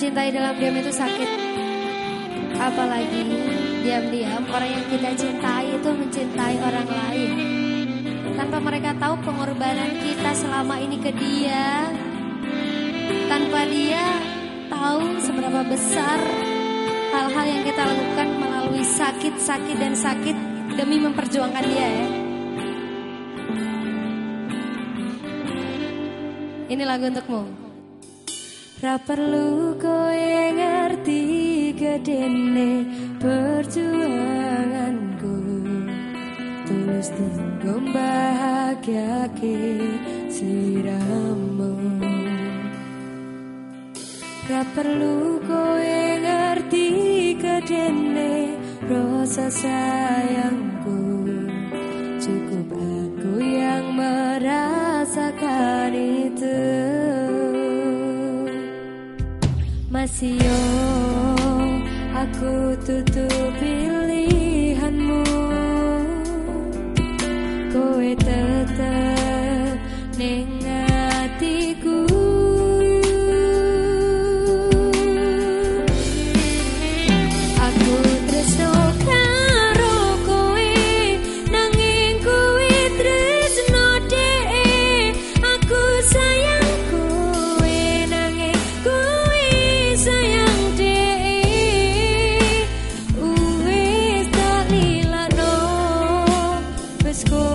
mencintai dalam diam itu sakit. Apalagi diam-diam orang yang kita cintai itu mencintai orang lain. Tanpa mereka tahu pengorbanan kita selama ini ke dia. Tanpa dia tahu seberapa besar hal-hal yang kita lakukan melalui sakit-sakit dan sakit demi memperjuangkan dia ya. Ini lagu untukmu. Ra perlu kowe ngerti gedene perjuanganku. Tulus tunggu bahagiake siramu. Ra perlu kowe ngerti gedene rasa sayangku Masih aku tutup pilihanmu. Kowe tetap neng score.